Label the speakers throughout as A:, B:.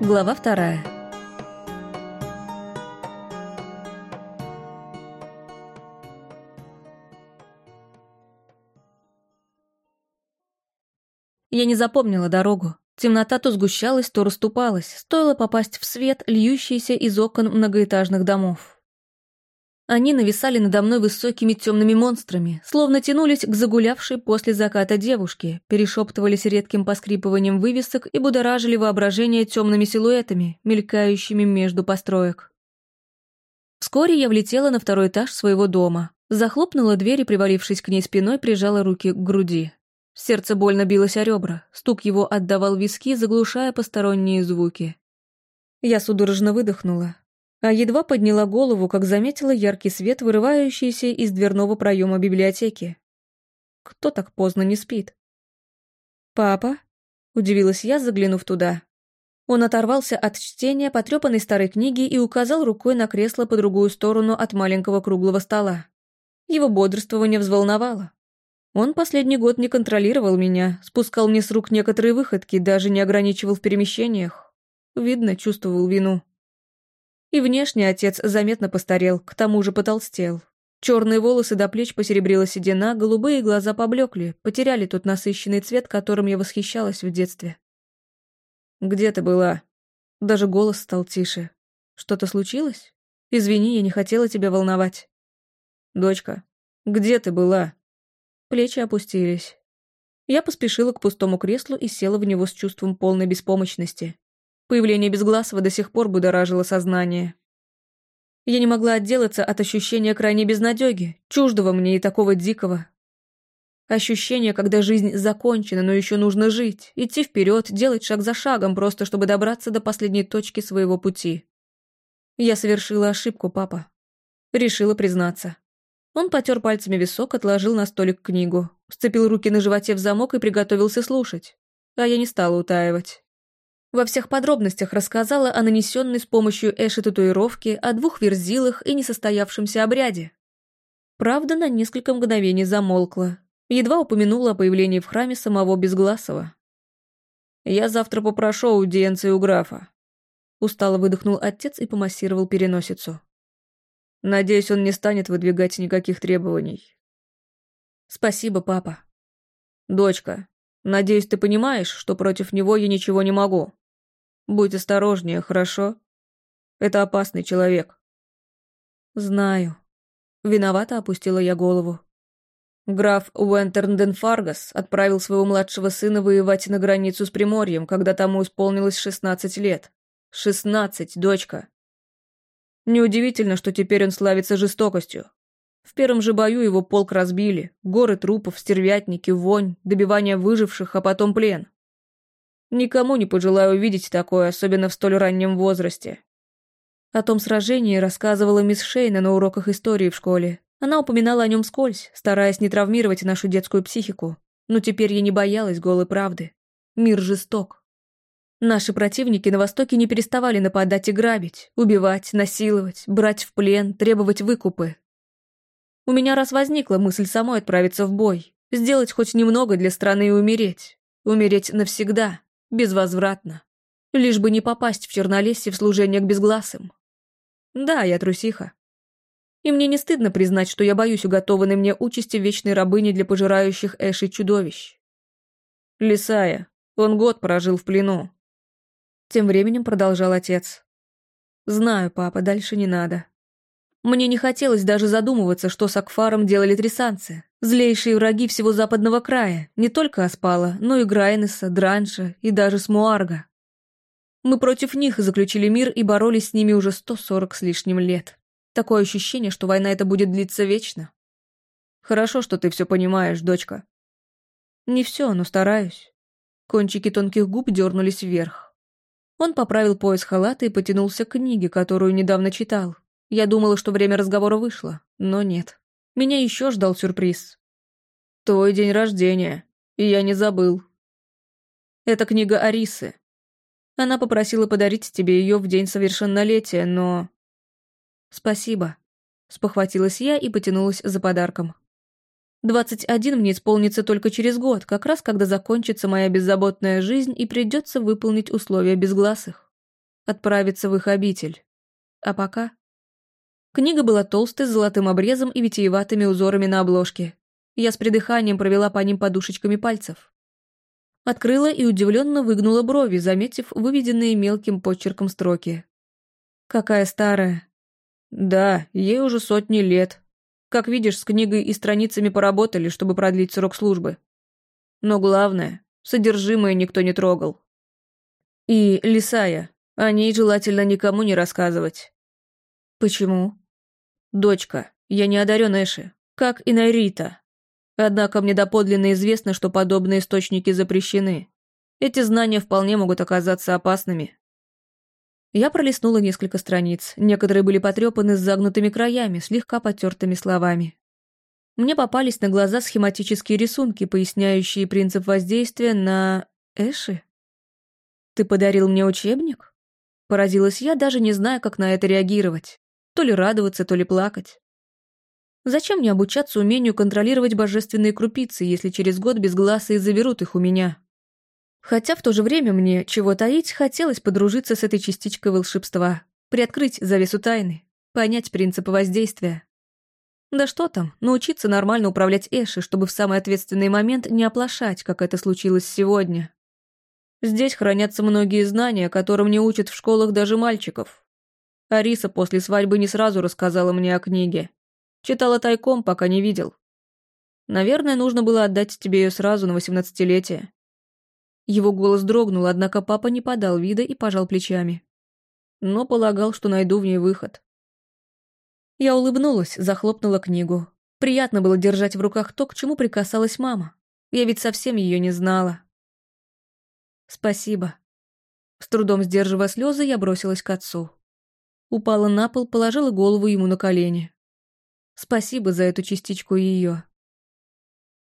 A: Глава вторая. Я не запомнила дорогу. Темнота то сгущалась, то расступалась, стоило попасть в свет, льющийся из окон многоэтажных домов. Они нависали надо мной высокими темными монстрами, словно тянулись к загулявшей после заката девушке, перешептывались редким поскрипыванием вывесок и будоражили воображение темными силуэтами, мелькающими между построек. Вскоре я влетела на второй этаж своего дома, захлопнула дверь и, привалившись к ней спиной, прижала руки к груди. Сердце больно билось о ребра, стук его отдавал виски, заглушая посторонние звуки. Я судорожно выдохнула, а едва подняла голову, как заметила яркий свет, вырывающийся из дверного проема библиотеки. Кто так поздно не спит? «Папа?» — удивилась я, заглянув туда. Он оторвался от чтения потрепанной старой книги и указал рукой на кресло по другую сторону от маленького круглого стола. Его бодрствование взволновало. Он последний год не контролировал меня, спускал мне с рук некоторые выходки, даже не ограничивал в перемещениях. Видно, чувствовал вину. И внешне отец заметно постарел, к тому же потолстел. Черные волосы до плеч посеребрила седина, голубые глаза поблекли, потеряли тот насыщенный цвет, которым я восхищалась в детстве. «Где ты была?» Даже голос стал тише. «Что-то случилось? Извини, я не хотела тебя волновать». «Дочка, где ты была?» Плечи опустились. Я поспешила к пустому креслу и села в него с чувством полной беспомощности. Появление Безгласова до сих пор будоражило сознание. Я не могла отделаться от ощущения крайней безнадеги, чуждого мне и такого дикого. Ощущение, когда жизнь закончена, но еще нужно жить, идти вперед, делать шаг за шагом, просто чтобы добраться до последней точки своего пути. Я совершила ошибку, папа. Решила признаться. Он потер пальцами висок, отложил на столик книгу, сцепил руки на животе в замок и приготовился слушать. А я не стала утаивать. Во всех подробностях рассказала о нанесенной с помощью Эши татуировке, о двух верзилах и несостоявшемся обряде. Правда, на несколько мгновений замолкла. Едва упомянула о появлении в храме самого Безгласова. «Я завтра попрошу аудиенции у графа», — устало выдохнул отец и помассировал переносицу. «Надеюсь, он не станет выдвигать никаких требований». «Спасибо, папа». «Дочка, надеюсь, ты понимаешь, что против него я ничего не могу». Будь осторожнее, хорошо? Это опасный человек. Знаю. Виновато опустила я голову. Граф Уэнтернден Фаргас отправил своего младшего сына воевать на границу с Приморьем, когда тому исполнилось шестнадцать лет. Шестнадцать, дочка. Неудивительно, что теперь он славится жестокостью. В первом же бою его полк разбили, горы трупов, стервятники, вонь, добивание выживших, а потом плен. Никому не пожелаю увидеть такое, особенно в столь раннем возрасте. О том сражении рассказывала мисс Шейна на уроках истории в школе. Она упоминала о нем скользь, стараясь не травмировать нашу детскую психику. Но теперь я не боялась голой правды. Мир жесток. Наши противники на Востоке не переставали нападать и грабить, убивать, насиловать, брать в плен, требовать выкупы. У меня раз возникла мысль самой отправиться в бой, сделать хоть немного для страны и умереть. Умереть навсегда безвозвратно, лишь бы не попасть в Чернолесье в служение к безгласым. Да, я трусиха. И мне не стыдно признать, что я боюсь уготованной мне участи вечной рабыни для пожирающих Эши чудовищ. Лисая, он год прожил в плену. Тем временем продолжал отец. Знаю, папа, дальше не надо. Мне не хотелось даже задумываться, что с Акфаром делали трясанцы. Злейшие враги всего западного края, не только Аспала, но и Грайнеса, Дранша и даже Смуарга. Мы против них заключили мир и боролись с ними уже 140 с лишним лет. Такое ощущение, что война эта будет длиться вечно. Хорошо, что ты все понимаешь, дочка. Не все, но стараюсь. Кончики тонких губ дернулись вверх. Он поправил пояс халата и потянулся к книге, которую недавно читал. Я думала, что время разговора вышло, но нет. Меня еще ждал сюрприз. Твой день рождения, и я не забыл. Это книга Арисы. Она попросила подарить тебе ее в день совершеннолетия, но... Спасибо. Спохватилась я и потянулась за подарком. Двадцать один мне исполнится только через год, как раз когда закончится моя беззаботная жизнь и придется выполнить условия безгласых. отправиться в их обитель. А пока... Книга была толстой, с золотым обрезом и витиеватыми узорами на обложке. Я с придыханием провела по ним подушечками пальцев. Открыла и удивленно выгнула брови, заметив выведенные мелким почерком строки. «Какая старая!» «Да, ей уже сотни лет. Как видишь, с книгой и страницами поработали, чтобы продлить срок службы. Но главное, содержимое никто не трогал. И Лисая, о ней желательно никому не рассказывать». «Почему?» «Дочка, я не одарен Эши, как и Найрита. Однако мне доподлинно известно, что подобные источники запрещены. Эти знания вполне могут оказаться опасными. Я пролистнула несколько страниц. Некоторые были потрепаны с загнутыми краями, слегка потертыми словами. Мне попались на глаза схематические рисунки, поясняющие принцип воздействия на... Эши? Ты подарил мне учебник? Поразилась я, даже не зная, как на это реагировать. То ли радоваться, то ли плакать. Зачем мне обучаться умению контролировать божественные крупицы, если через год без глаза и заберут их у меня? Хотя в то же время мне, чего таить, хотелось подружиться с этой частичкой волшебства, приоткрыть завесу тайны, понять принципы воздействия. Да что там, научиться нормально управлять Эши, чтобы в самый ответственный момент не оплошать, как это случилось сегодня. Здесь хранятся многие знания, которым не учат в школах даже мальчиков. Ариса после свадьбы не сразу рассказала мне о книге. Читала тайком, пока не видел. Наверное, нужно было отдать тебе ее сразу на восемнадцатилетие. Его голос дрогнул, однако папа не подал вида и пожал плечами. Но полагал, что найду в ней выход. Я улыбнулась, захлопнула книгу. Приятно было держать в руках то, к чему прикасалась мама. Я ведь совсем ее не знала. Спасибо. С трудом сдерживая слезы, я бросилась к отцу. Упала на пол, положила голову ему на колени. Спасибо за эту частичку ее.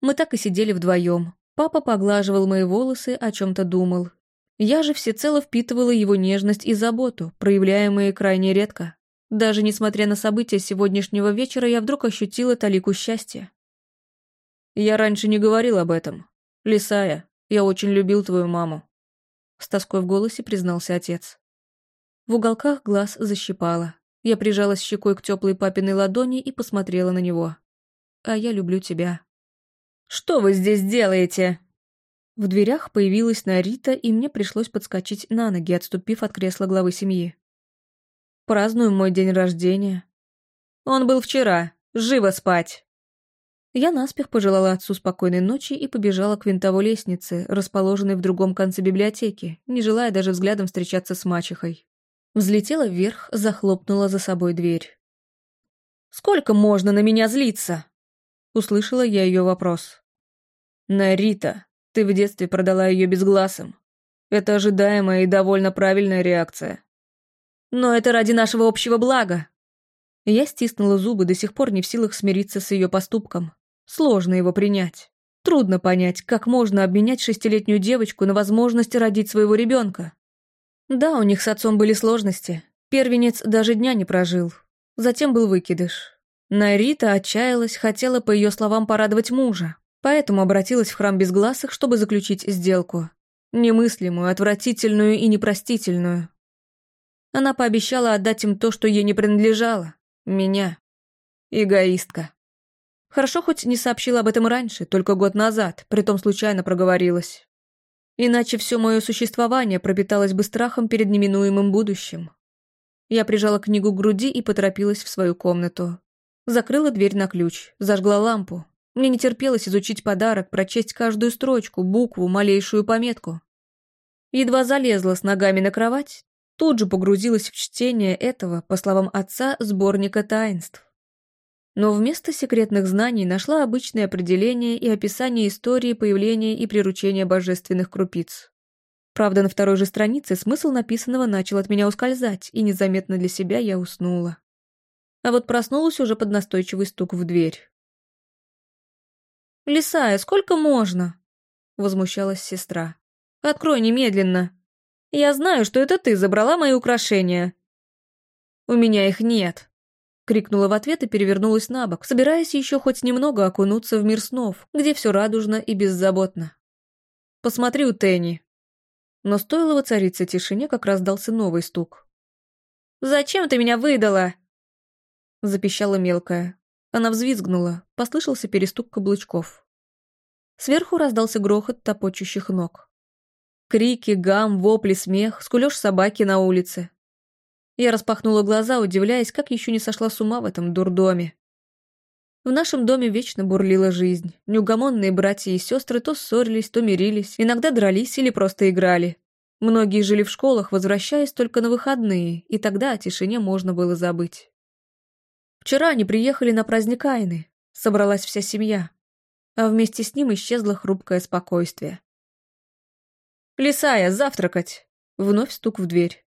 A: Мы так и сидели вдвоем. Папа поглаживал мои волосы, о чем-то думал. Я же всецело впитывала его нежность и заботу, проявляемые крайне редко. Даже несмотря на события сегодняшнего вечера, я вдруг ощутила талику счастья. Я раньше не говорил об этом. Лисая, я очень любил твою маму. С тоской в голосе признался отец. В уголках глаз защипало. Я прижалась щекой к теплой папиной ладони и посмотрела на него. «А я люблю тебя». «Что вы здесь делаете?» В дверях появилась Нарита, и мне пришлось подскочить на ноги, отступив от кресла главы семьи. «Празднуем мой день рождения». «Он был вчера. Живо спать!» Я наспех пожелала отцу спокойной ночи и побежала к винтовой лестнице, расположенной в другом конце библиотеки, не желая даже взглядом встречаться с мачехой. Взлетела вверх, захлопнула за собой дверь. «Сколько можно на меня злиться?» Услышала я ее вопрос. «Нарита, ты в детстве продала ее безгласым. Это ожидаемая и довольно правильная реакция». «Но это ради нашего общего блага». Я стиснула зубы, до сих пор не в силах смириться с ее поступком. Сложно его принять. Трудно понять, как можно обменять шестилетнюю девочку на возможность родить своего ребенка. Да, у них с отцом были сложности. Первенец даже дня не прожил. Затем был выкидыш. Нарита отчаялась, хотела, по ее словам, порадовать мужа. Поэтому обратилась в храм безгласых, чтобы заключить сделку. Немыслимую, отвратительную и непростительную. Она пообещала отдать им то, что ей не принадлежало. Меня. Эгоистка. Хорошо хоть не сообщила об этом раньше, только год назад, притом случайно проговорилась. Иначе все мое существование пропиталось бы страхом перед неминуемым будущим. Я прижала книгу к груди и поторопилась в свою комнату. Закрыла дверь на ключ, зажгла лампу. Мне не терпелось изучить подарок, прочесть каждую строчку, букву, малейшую пометку. Едва залезла с ногами на кровать, тут же погрузилась в чтение этого, по словам отца, сборника таинств но вместо секретных знаний нашла обычные определения и описание истории появления и приручения божественных крупиц. Правда, на второй же странице смысл написанного начал от меня ускользать, и незаметно для себя я уснула. А вот проснулась уже под настойчивый стук в дверь. «Лисая, сколько можно?» — возмущалась сестра. «Открой немедленно. Я знаю, что это ты забрала мои украшения». «У меня их нет», Крикнула в ответ и перевернулась на бок, собираясь еще хоть немного окунуться в мир снов, где все радужно и беззаботно. «Посмотри у Тенни». Но стоило воцариться тишине, как раздался новый стук. «Зачем ты меня выдала?» Запищала мелкая. Она взвизгнула, послышался перестук каблучков. Сверху раздался грохот топочущих ног. Крики, гам, вопли, смех, скулёж собаки на улице. Я распахнула глаза, удивляясь, как еще не сошла с ума в этом дурдоме. В нашем доме вечно бурлила жизнь. Неугомонные братья и сестры то ссорились, то мирились, иногда дрались или просто играли. Многие жили в школах, возвращаясь только на выходные, и тогда о тишине можно было забыть. Вчера они приехали на праздник Айны, собралась вся семья, а вместе с ним исчезло хрупкое спокойствие. «Лисая, завтракать!» Вновь стук в дверь.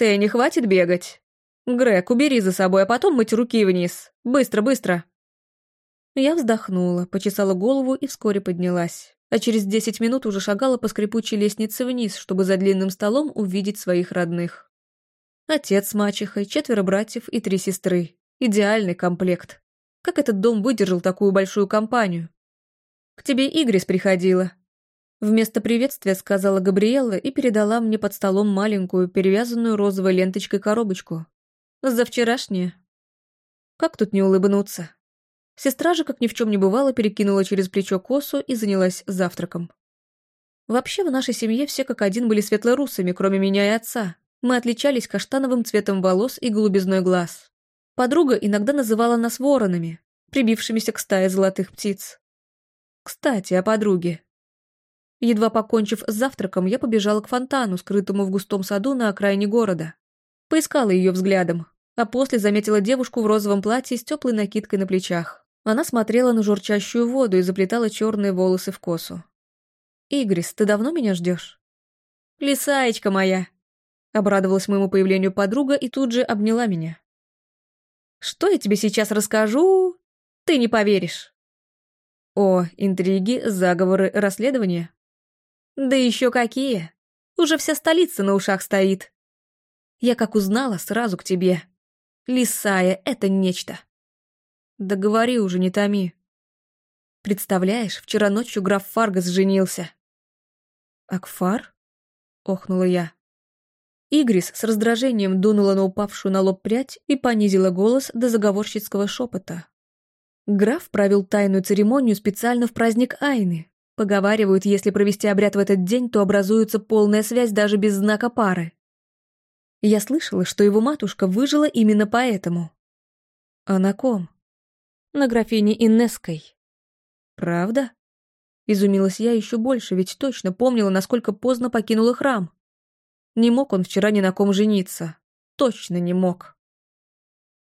A: «Ты не хватит бегать?» «Грег, убери за собой, а потом мыть руки вниз. Быстро, быстро!» Я вздохнула, почесала голову и вскоре поднялась. А через десять минут уже шагала по скрипучей лестнице вниз, чтобы за длинным столом увидеть своих родных. Отец с мачехой, четверо братьев и три сестры. Идеальный комплект. Как этот дом выдержал такую большую компанию? К тебе Игрис приходила, Вместо приветствия сказала Габриэла и передала мне под столом маленькую, перевязанную розовой ленточкой коробочку. За вчерашнее. Как тут не улыбнуться? Сестра же, как ни в чем не бывало, перекинула через плечо косу и занялась завтраком. Вообще в нашей семье все как один были светлорусами, кроме меня и отца. Мы отличались каштановым цветом волос и голубизной глаз. Подруга иногда называла нас воронами, прибившимися к стае золотых птиц. Кстати, о подруге. Едва покончив с завтраком, я побежала к фонтану, скрытому в густом саду на окраине города. Поискала ее взглядом, а после заметила девушку в розовом платье с теплой накидкой на плечах. Она смотрела на журчащую воду и заплетала черные волосы в косу. «Игрис, ты давно меня ждешь?» «Лисаечка моя!» Обрадовалась моему появлению подруга и тут же обняла меня. «Что я тебе сейчас расскажу? Ты не поверишь!» «О, интриги, заговоры, расследования?» Да еще какие! Уже вся столица на ушах стоит. Я как узнала, сразу к тебе. Лисая — это нечто. Да говори уже, не томи. Представляешь, вчера ночью граф Фаргас женился. Акфар? Охнула я. Игрис с раздражением дунула на упавшую на лоб прядь и понизила голос до заговорщицкого шепота. Граф провел тайную церемонию специально в праздник Айны, Поговаривают, если провести обряд в этот день, то образуется полная связь даже без знака пары. Я слышала, что его матушка выжила именно поэтому. А на ком? На графине Иннеской. Правда? Изумилась я еще больше, ведь точно помнила, насколько поздно покинула храм. Не мог он вчера ни на ком жениться. Точно не мог.